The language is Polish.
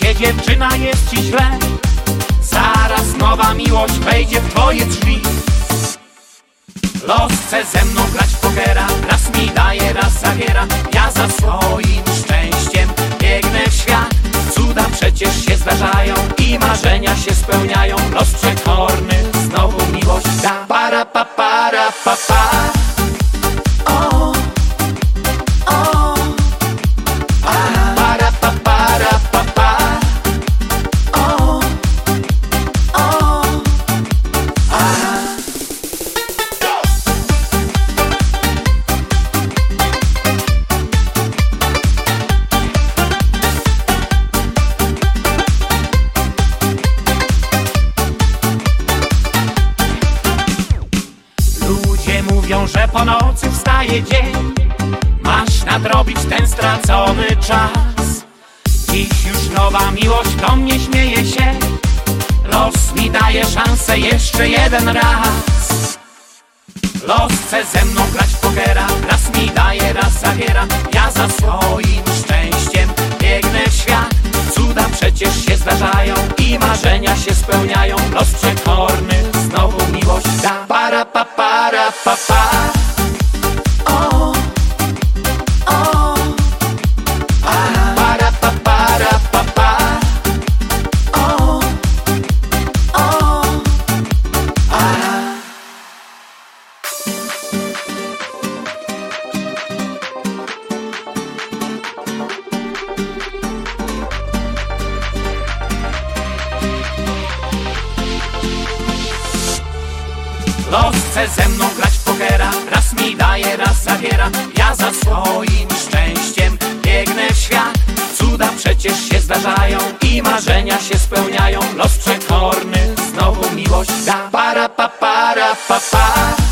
dziewczyna jest ci źle? Zaraz nowa miłość wejdzie w twoje drzwi. Los chce ze mną grać w pokera. Raz mi daje, raz zabiera. Ja za swoim szczęściem biegnę w świat. Cuda przecież się zdarzają I marzenia się spełniają mówią, że po nocy wstaje dzień. Masz nadrobić ten stracony czas. Dziś już nowa miłość do mnie śmieje się. Los mi daje szansę jeszcze jeden raz. Los chce ze mną grać w pokera. Raz mi daje, raz zabiera. Ja za swoim szczęściem biegnę w świat. Cuda przecież się zdarzają I marzenia się spełniają para pa pa O, o, para pa para pa pa O, o, Los chce ze mną grać w pokera. Raz mi daje, raz zabiera. Ja za swoim szczęściem biegnę w świat. Cuda przecież się zdarzają I marzenia się spełniają. Los przekorny znowu miłość da. Para pa para pa pa